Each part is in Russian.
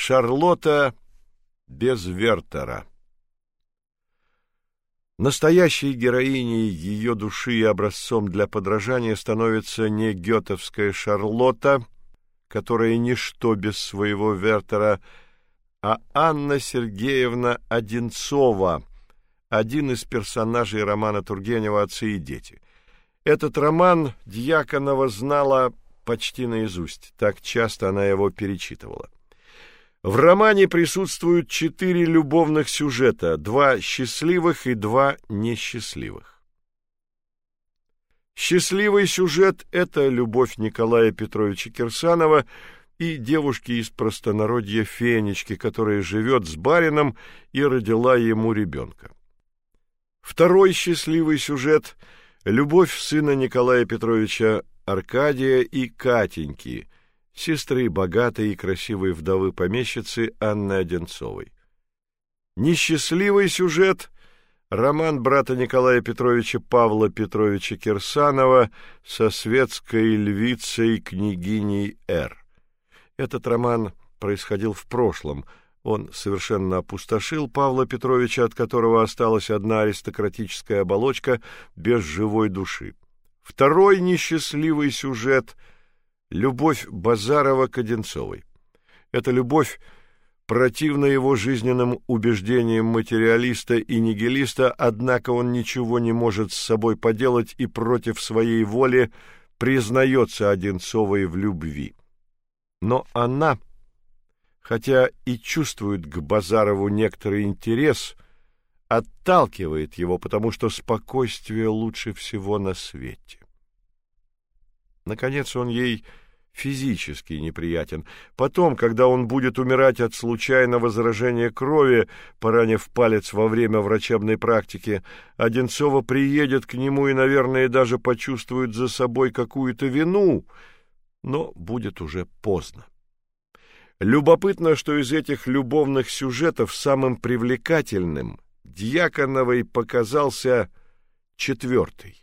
Шарлотта без Вертера. Настоящей героиней ее души и образцом для подражания становится не гётовская Шарлотта, которая ничто без своего Вертера, а Анна Сергеевна Одинцова, один из персонажей романа Тургенева «Отцы и дети». Этот роман Дьяконова знала почти наизусть, так часто она его перечитывала. В романе присутствуют четыре любовных сюжета, два счастливых и два несчастливых. Счастливый сюжет это любовь Николая Петровича Кирсанова и девушки из простонародья Фенечки, которая живет с барином и родила ему ребенка. Второй счастливый сюжет любовь сына Николая Петровича Аркадия и Катеньки – сестры богатой и красивой вдовы помещицы Анны Одинцовой. Несчастливый сюжет роман брата Николая Петровича Павла Петровича Кирсанова со светской львицей княгиней Р. Этот роман происходил в прошлом. Он совершенно опустошил Павла Петровича, от которого осталась одна аристократическая оболочка без живой души. Второй несчастливый сюжет — Любовь Базарова к Одинцовой. Эта любовь противна его жизненным убеждениям материалиста и нигилиста, однако он ничего не может с собой поделать и против своей воли признается Одинцовой в любви. Но она, хотя и чувствует к Базарову некоторый интерес, отталкивает его, потому что спокойствие лучше всего на свете. Наконец он ей физически неприятен. Потом, когда он будет умирать от случайного заражения крови, поранив палец во время врачебной практики, Одинцова приедет к нему и, наверное, даже почувствует за собой какую-то вину, но будет уже поздно. Любопытно, что из этих любовных сюжетов самым привлекательным Дьяконовой показался четвертый.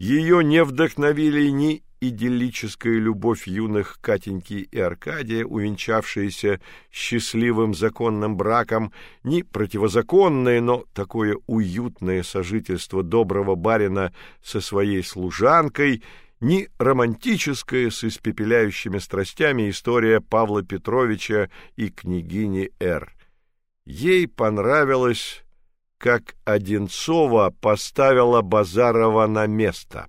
Ее не вдохновили ни идиллическая любовь юных Катеньки и Аркадия, увенчавшаяся счастливым законным браком, ни противозаконное, но такое уютное сожительство доброго барина со своей служанкой, ни романтическая с испепеляющими страстями история Павла Петровича и княгини Р. Ей понравилось как Одинцова поставила Базарова на место.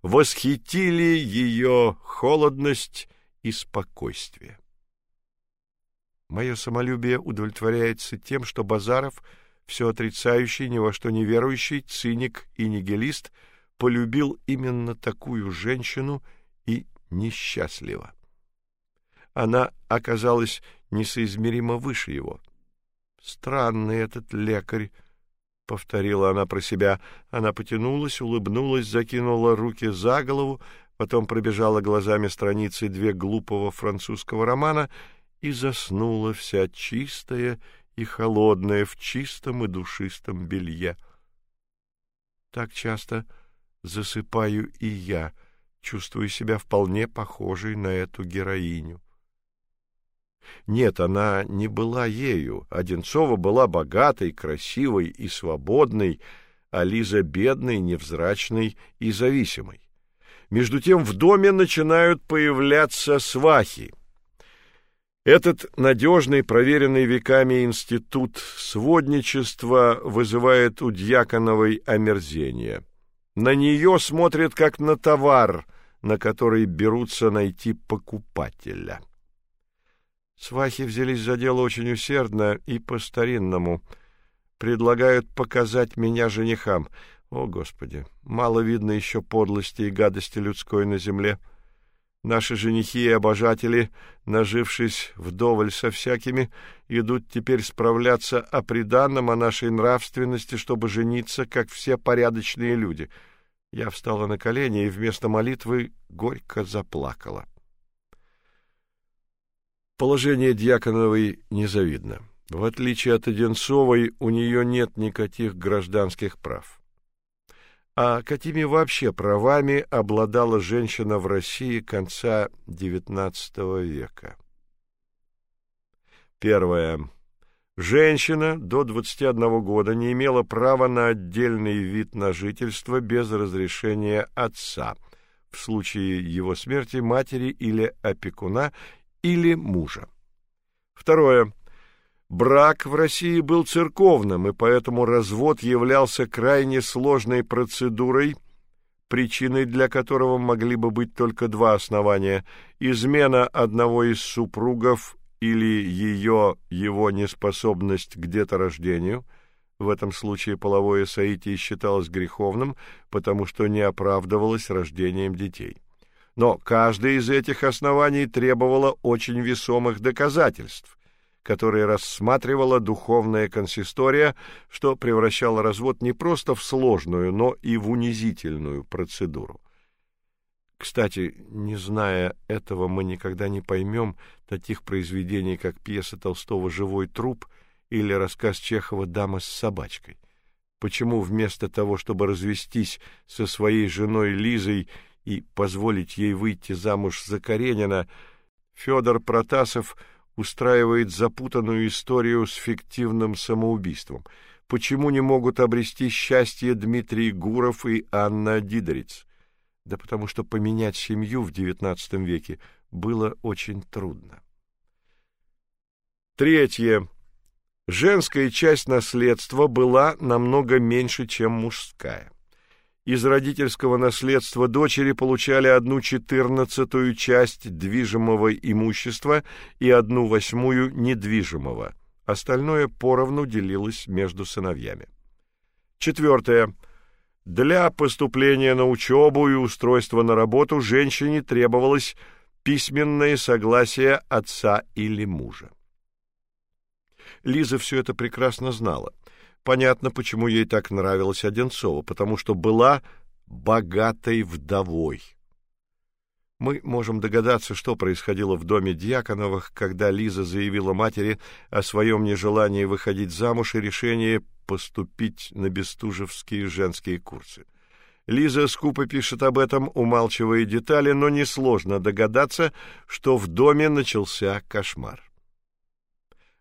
Восхитили ее холодность и спокойствие. Мое самолюбие удовлетворяется тем, что Базаров, все отрицающий, ни во что не верующий, циник и нигилист, полюбил именно такую женщину и несчастливо. Она оказалась несоизмеримо выше его. Странный этот лекарь, повторила она про себя. Она потянулась, улыбнулась, закинула руки за голову, потом пробежала глазами страницы две глупого французского романа и заснула вся чистая и холодная в чистом и душистом белье. Так часто засыпаю и я, чувствую себя вполне похожей на эту героиню. Нет, она не была ею. Одинцова была богатой, красивой и свободной, а Лиза бедной, невзрачной и зависимой. Между тем в доме начинают появляться свахи. Этот надежный, проверенный веками институт сводничества вызывает у Дьяконовой омерзение. На нее смотрят как на товар, на который берутся найти покупателя. Свахи взялись за дело очень усердно и по-старинному. Предлагают показать меня женихам. О, Господи, мало видно еще подлости и гадости людской на земле. Наши женихи и обожатели, нажившись вдоволь со всякими, идут теперь справляться о приданом, о нашей нравственности, чтобы жениться, как все порядочные люди. Я встала на колени и вместо молитвы горько заплакала. Положение Дьяконовой незавидно. В отличие от Одинцовой, у нее нет никаких гражданских прав. А какими вообще правами обладала женщина в России конца XIX века? Первое. Женщина до 21 года не имела права на отдельный вид на жительство без разрешения отца, в случае его смерти матери или опекуна или мужа. Второе. Брак в России был церковным, и поэтому развод являлся крайне сложной процедурой, причиной для которого могли бы быть только два основания: измена одного из супругов или ее его неспособность к деторождению. В этом случае половое соитие считалось греховным, потому что не оправдывалось рождением детей. Но каждое из этих оснований требовало очень весомых доказательств, которые рассматривала духовная консистория, что превращало развод не просто в сложную, но и в унизительную процедуру. Кстати, не зная этого, мы никогда не поймем таких произведений, как пьеса Толстого «Живой труп» или рассказ Чехова «Дама с собачкой». Почему вместо того, чтобы развестись со своей женой Лизой и позволить ей выйти замуж за Каренина, Федор Протасов устраивает запутанную историю с фиктивным самоубийством? Почему не могут обрести счастье Дмитрий Гуров и Анна Дидриц? Да потому что поменять семью в XIX веке было очень трудно. Третье. Женская часть наследства была намного меньше, чем мужская. Из родительского наследства дочери получали одну четырнадцатую часть движимого имущества и одну восьмую недвижимого. Остальное поровну делилось между сыновьями. Четвертое. Для поступления на учебу и устройства на работу женщине требовалось письменное согласие отца или мужа. Лиза все это прекрасно знала. Понятно, почему ей так нравилась Одинцова, потому что была богатой вдовой. Мы можем догадаться, что происходило в доме Дьяконовых, когда Лиза заявила матери о своем нежелании выходить замуж и решении поступить на Бестужевские женские курсы. Лиза скупо пишет об этом, умалчивая детали, но несложно догадаться, что в доме начался кошмар.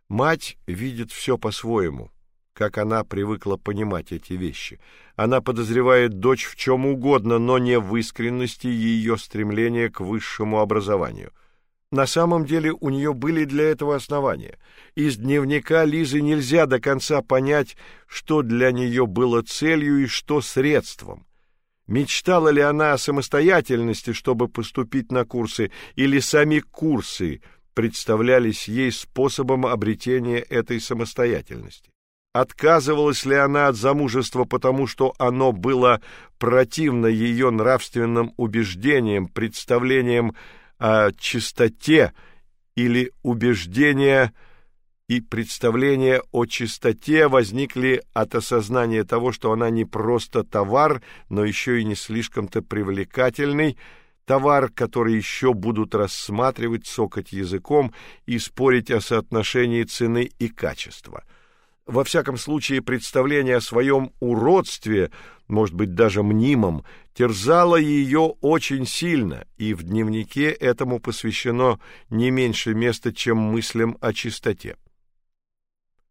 Мать видит все по-своему как она привыкла понимать эти вещи. Она подозревает дочь в чем угодно, но не в искренности ее стремления к высшему образованию. На самом деле у нее были для этого основания. Из дневника Лизы нельзя до конца понять, что для нее было целью и что средством. Мечтала ли она о самостоятельности, чтобы поступить на курсы, или сами курсы представлялись ей способом обретения этой самостоятельности? Отказывалась ли она от замужества потому, что оно было противно ее нравственным убеждениям, представлениям о чистоте или убеждения и представления о чистоте возникли от осознания того, что она не просто товар, но еще и не слишком-то привлекательный, товар, который еще будут рассматривать, цокать языком и спорить о соотношении цены и качества – во всяком случае, представление о своем уродстве, может быть, даже мнимом, терзало ее очень сильно, и в дневнике этому посвящено не меньше места, чем мыслям о чистоте.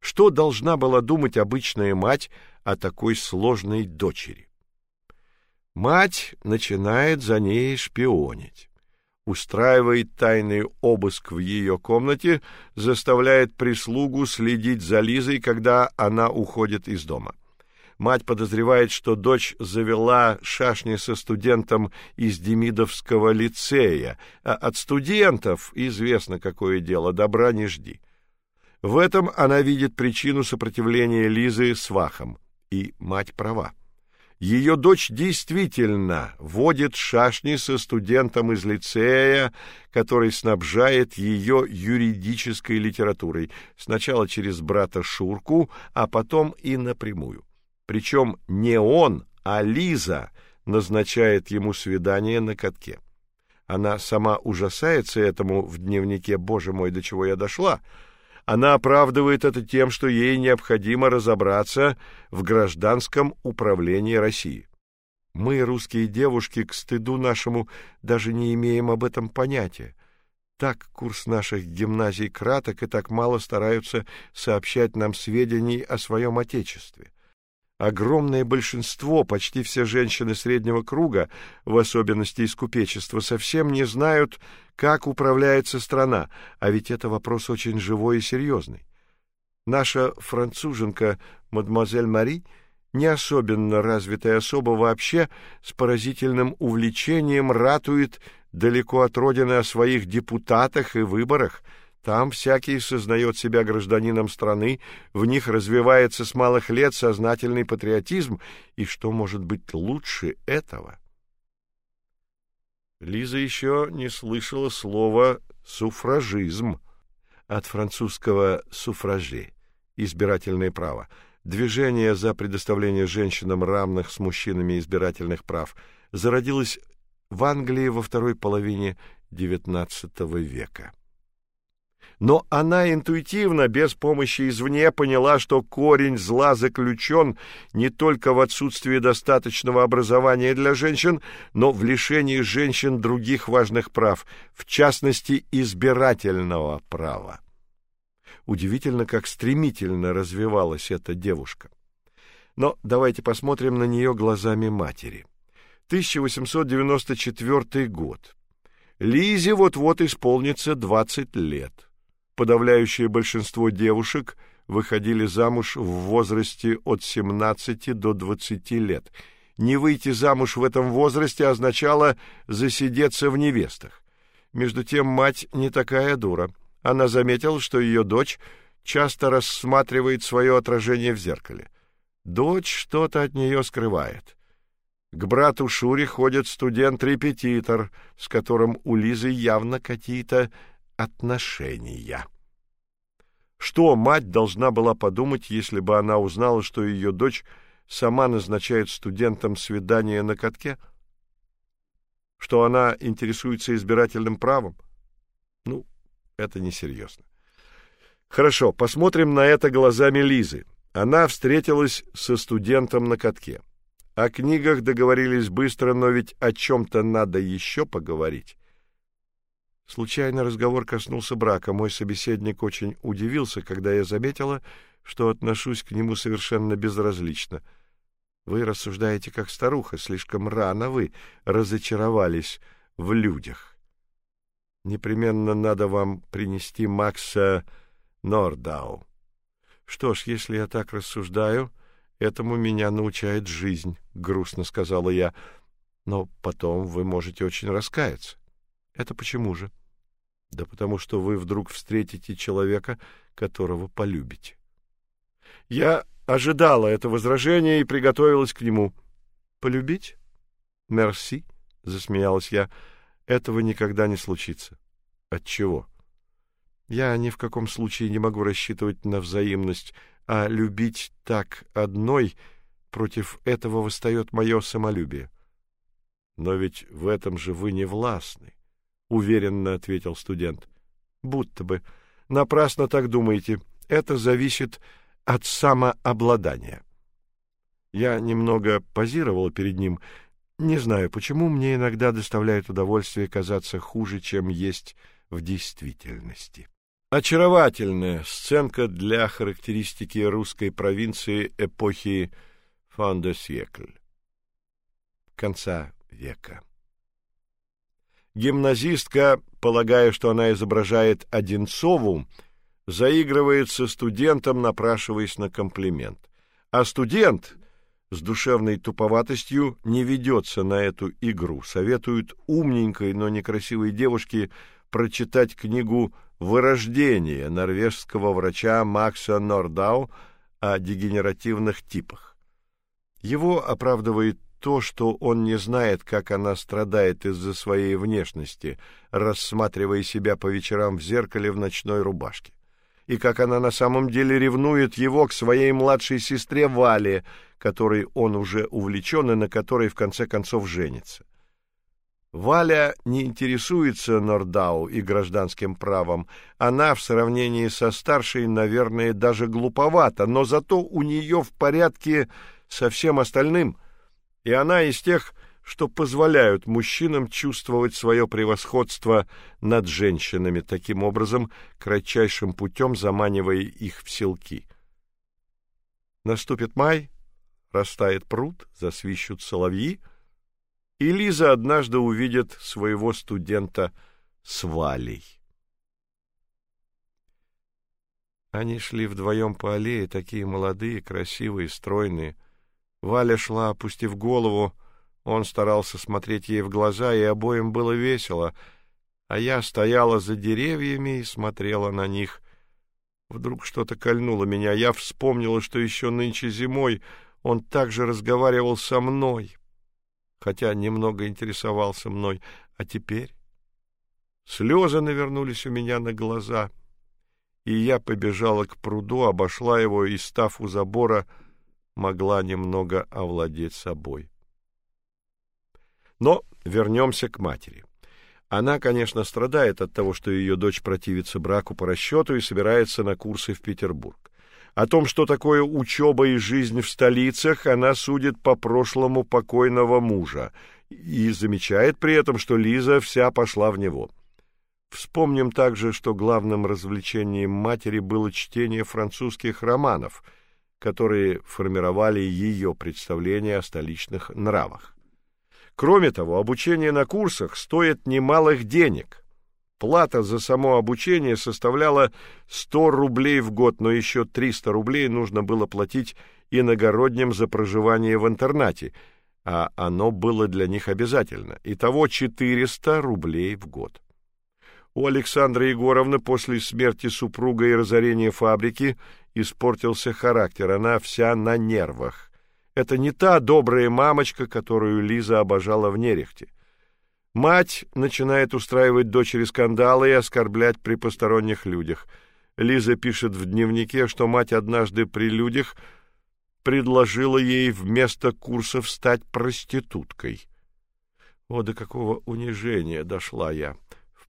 Что должна была думать обычная мать о такой сложной дочери? Мать начинает за ней шпионить устраивает тайный обыск в ее комнате, заставляет прислугу следить за Лизой, когда она уходит из дома. Мать подозревает, что дочь завела шашни со студентом из Демидовского лицея, а от студентов известно какое дело, добра не жди. В этом она видит причину сопротивления Лизы свахам, и мать права. Ее дочь действительно водит шашни со студентом из лицея, который снабжает ее юридической литературой, сначала через брата Шурку, а потом и напрямую. Причем не он, а Лиза назначает ему свидание на катке. Она сама ужасается этому в дневнике «Боже мой, до чего я дошла!» Она оправдывает это тем, что ей необходимо разобраться в гражданском управлении России. Мы, русские девушки, к стыду нашему даже не имеем об этом понятия. Так курс наших гимназий краток и так мало стараются сообщать нам сведений о своем отечестве. Огромное большинство, почти все женщины среднего круга, в особенности из купечества, совсем не знают, как управляется страна, а ведь это вопрос очень живой и серьезный. Наша француженка мадемуазель Мари, не особенно развитая особа вообще, с поразительным увлечением ратует далеко от родины о своих депутатах и выборах – там всякий сознает себя гражданином страны, в них развивается с малых лет сознательный патриотизм, и что может быть лучше этого? Лиза еще не слышала слова суфражизм от французского суфражи избирательное право, движение за предоставление женщинам равных с мужчинами избирательных прав, зародилось в Англии во второй половине XIX века но она интуитивно, без помощи извне, поняла, что корень зла заключен не только в отсутствии достаточного образования для женщин, но в лишении женщин других важных прав, в частности, избирательного права. Удивительно, как стремительно развивалась эта девушка. Но давайте посмотрим на нее глазами матери. 1894 год. Лизе вот-вот исполнится 20 лет подавляющее большинство девушек выходили замуж в возрасте от 17 до 20 лет. Не выйти замуж в этом возрасте означало засидеться в невестах. Между тем мать не такая дура. Она заметила, что ее дочь часто рассматривает свое отражение в зеркале. Дочь что-то от нее скрывает. К брату Шуре ходит студент-репетитор, с которым у Лизы явно какие-то отношения. Что мать должна была подумать, если бы она узнала, что ее дочь сама назначает студентам свидание на катке? Что она интересуется избирательным правом? Ну, это несерьезно. Хорошо, посмотрим на это глазами Лизы. Она встретилась со студентом на катке. О книгах договорились быстро, но ведь о чем то надо еще поговорить. Случайно разговор коснулся брака. Мой собеседник очень удивился, когда я заметила, что отношусь к нему совершенно безразлично. Вы рассуждаете как старуха, слишком рано вы разочаровались в людях. Непременно надо вам принести Макса Нордау. Что ж, если я так рассуждаю, этому меня научает жизнь, грустно сказала я. Но потом вы можете очень раскаяться. Это почему же? Да потому что вы вдруг встретите человека, которого полюбите. Я ожидала это возражение и приготовилась к нему. Полюбить? Мерси, засмеялась я. Этого никогда не случится. От чего? Я ни в каком случае не могу рассчитывать на взаимность, а любить так одной против этого восстает мое самолюбие. Но ведь в этом же вы не властны уверенно ответил студент. Будто бы напрасно так думаете. Это зависит от самообладания. Я немного позировал перед ним. Не знаю, почему мне иногда доставляет удовольствие казаться хуже, чем есть в действительности. Очаровательная сценка для характеристики русской провинции эпохи фан де сьекль конца века. Гимназистка, полагая, что она изображает Одинцову, заигрывает со студентом, напрашиваясь на комплимент. А студент с душевной туповатостью не ведется на эту игру. Советуют умненькой, но некрасивой девушке прочитать книгу Вырождение норвежского врача Макса Нордау о дегенеративных типах. Его оправдывает то, что он не знает, как она страдает из-за своей внешности, рассматривая себя по вечерам в зеркале в ночной рубашке, и как она на самом деле ревнует его к своей младшей сестре Вале, которой он уже увлечен и на которой в конце концов женится. Валя не интересуется Нордау и гражданским правом. Она в сравнении со старшей, наверное, даже глуповата, но зато у нее в порядке со всем остальным — и она из тех, что позволяют мужчинам чувствовать свое превосходство над женщинами, таким образом кратчайшим путем заманивая их в селки. Наступит май, растает пруд, засвищут соловьи, и Лиза однажды увидит своего студента с Валей. Они шли вдвоем по аллее, такие молодые, красивые, стройные. Валя шла, опустив голову, он старался смотреть ей в глаза, и обоим было весело, а я стояла за деревьями и смотрела на них. Вдруг что-то кольнуло меня. Я вспомнила, что еще нынче зимой он также разговаривал со мной, хотя немного интересовался мной, а теперь слезы навернулись у меня на глаза, и я побежала к пруду, обошла его и, став у забора, могла немного овладеть собой. Но вернемся к матери. Она, конечно, страдает от того, что ее дочь противится браку по расчету и собирается на курсы в Петербург. О том, что такое учеба и жизнь в столицах, она судит по прошлому покойного мужа и замечает при этом, что Лиза вся пошла в него. Вспомним также, что главным развлечением матери было чтение французских романов, которые формировали ее представление о столичных нравах. Кроме того, обучение на курсах стоит немалых денег. Плата за само обучение составляла 100 рублей в год, но еще 300 рублей нужно было платить иногородним за проживание в интернате, а оно было для них обязательно. Итого 400 рублей в год. У Александры Егоровны после смерти супруга и разорения фабрики испортился характер, она вся на нервах. Это не та добрая мамочка, которую Лиза обожала в Нерехте. Мать начинает устраивать дочери скандалы и оскорблять при посторонних людях. Лиза пишет в дневнике, что мать однажды при людях предложила ей вместо курсов стать проституткой. О, до какого унижения дошла я!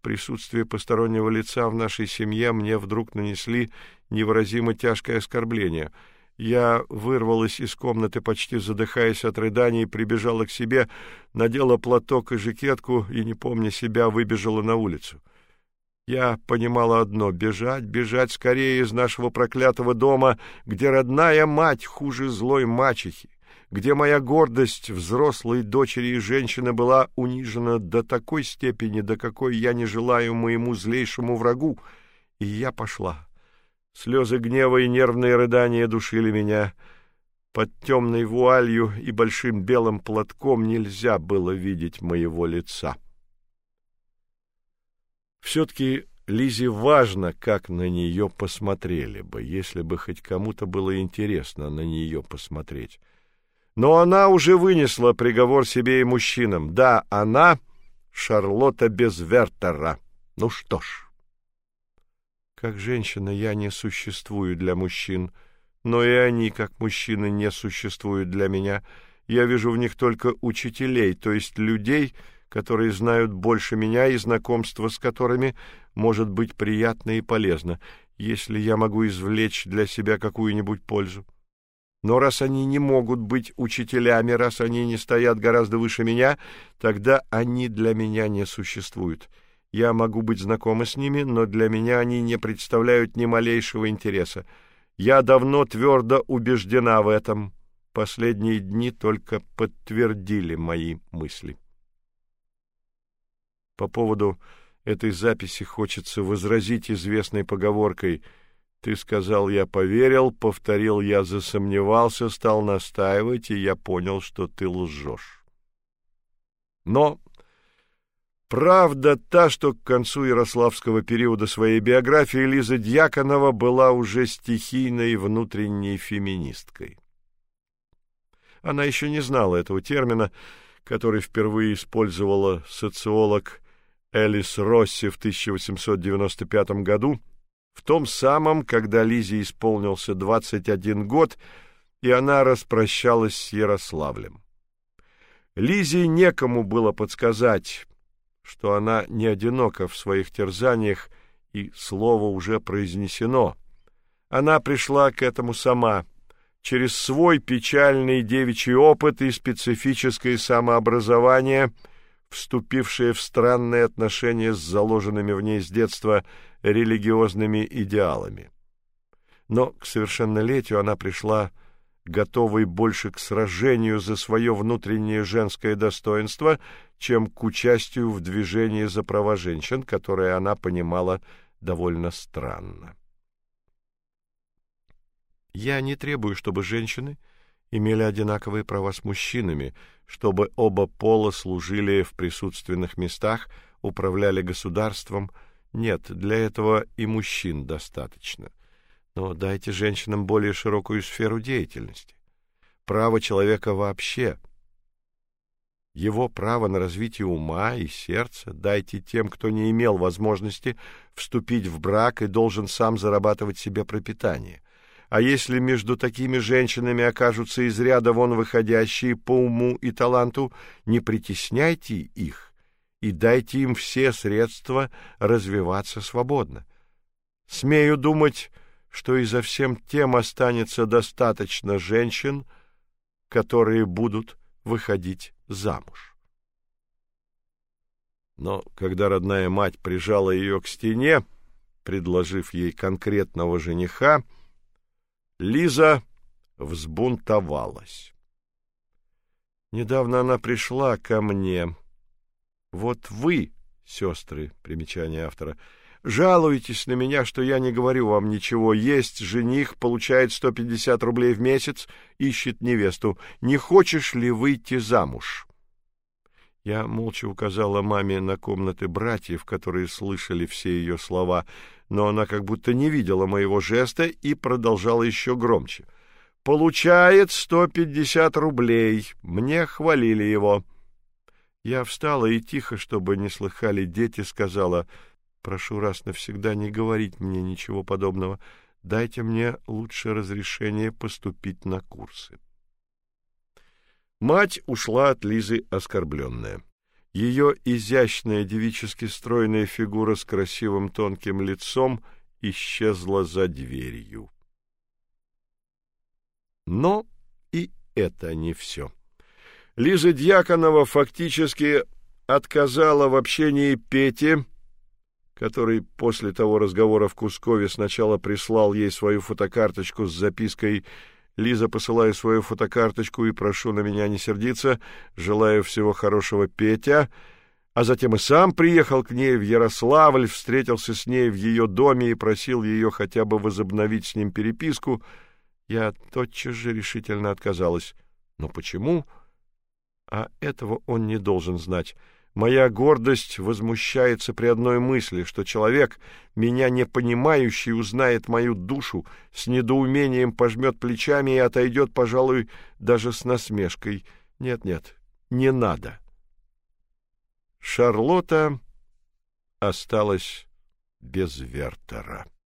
Присутствии постороннего лица в нашей семье мне вдруг нанесли невыразимо тяжкое оскорбление — я вырвалась из комнаты, почти задыхаясь от рыданий, прибежала к себе, надела платок и жакетку и, не помня себя, выбежала на улицу. Я понимала одно — бежать, бежать скорее из нашего проклятого дома, где родная мать хуже злой мачехи, где моя гордость взрослой дочери и женщины была унижена до такой степени, до какой я не желаю моему злейшему врагу, и я пошла. Слезы гнева и нервные рыдания душили меня. Под темной вуалью и большим белым платком нельзя было видеть моего лица. Все-таки Лизе важно, как на нее посмотрели бы, если бы хоть кому-то было интересно на нее посмотреть. Но она уже вынесла приговор себе и мужчинам. Да, она Шарлотта Безвертера. Ну что ж... Как женщина я не существую для мужчин, но и они, как мужчины, не существуют для меня. Я вижу в них только учителей, то есть людей, которые знают больше меня и знакомство с которыми может быть приятно и полезно, если я могу извлечь для себя какую-нибудь пользу. Но раз они не могут быть учителями, раз они не стоят гораздо выше меня, тогда они для меня не существуют. Я могу быть знакома с ними, но для меня они не представляют ни малейшего интереса. Я давно твердо убеждена в этом. Последние дни только подтвердили мои мысли. По поводу этой записи хочется возразить известной поговоркой: ты сказал, я поверил, повторил, я засомневался, стал настаивать, и я понял, что ты лжешь. Но Правда та, что к концу Ярославского периода своей биографии Лиза Дьяконова была уже стихийной внутренней феминисткой. Она еще не знала этого термина, который впервые использовала социолог Элис Росси в 1895 году, в том самом, когда Лизе исполнился 21 год, и она распрощалась с Ярославлем. Лизе некому было подсказать, что она не одинока в своих терзаниях, и слово уже произнесено. Она пришла к этому сама, через свой печальный девичий опыт и специфическое самообразование, вступившее в странные отношения с заложенными в ней с детства религиозными идеалами. Но к совершеннолетию она пришла готовой больше к сражению за свое внутреннее женское достоинство, чем к участию в движении за права женщин, которое она понимала довольно странно. Я не требую, чтобы женщины имели одинаковые права с мужчинами, чтобы оба пола служили в присутственных местах, управляли государством. Нет, для этого и мужчин достаточно. Но дайте женщинам более широкую сферу деятельности. Право человека вообще его право на развитие ума и сердца дайте тем, кто не имел возможности вступить в брак и должен сам зарабатывать себе пропитание. А если между такими женщинами окажутся из ряда вон выходящие по уму и таланту, не притесняйте их и дайте им все средства развиваться свободно. Смею думать, что и за всем тем останется достаточно женщин, которые будут выходить замуж. Но когда родная мать прижала ее к стене, предложив ей конкретного жениха, Лиза взбунтовалась. Недавно она пришла ко мне. Вот вы, сестры, примечание автора, жалуетесь на меня, что я не говорю вам ничего. Есть жених, получает 150 рублей в месяц, ищет невесту. Не хочешь ли выйти замуж? Я молча указала маме на комнаты братьев, которые слышали все ее слова но она как будто не видела моего жеста и продолжала еще громче. Получает сто пятьдесят рублей. Мне хвалили его. Я встала и тихо, чтобы не слыхали дети, сказала: "Прошу раз навсегда не говорить мне ничего подобного. Дайте мне лучше разрешение поступить на курсы". Мать ушла от Лизы оскорбленная. Ее изящная девически стройная фигура с красивым тонким лицом исчезла за дверью. Но и это не все. Лиза Дьяконова фактически отказала в общении Пете, который после того разговора в Кускове сначала прислал ей свою фотокарточку с запиской Лиза, посылаю свою фотокарточку и прошу на меня не сердиться. Желаю всего хорошего, Петя. А затем и сам приехал к ней в Ярославль, встретился с ней в ее доме и просил ее хотя бы возобновить с ним переписку. Я тотчас же решительно отказалась. Но почему? А этого он не должен знать. Моя гордость возмущается при одной мысли, что человек, меня не понимающий, узнает мою душу, с недоумением пожмет плечами и отойдет, пожалуй, даже с насмешкой. Нет-нет, не надо. Шарлотта осталась без Вертера.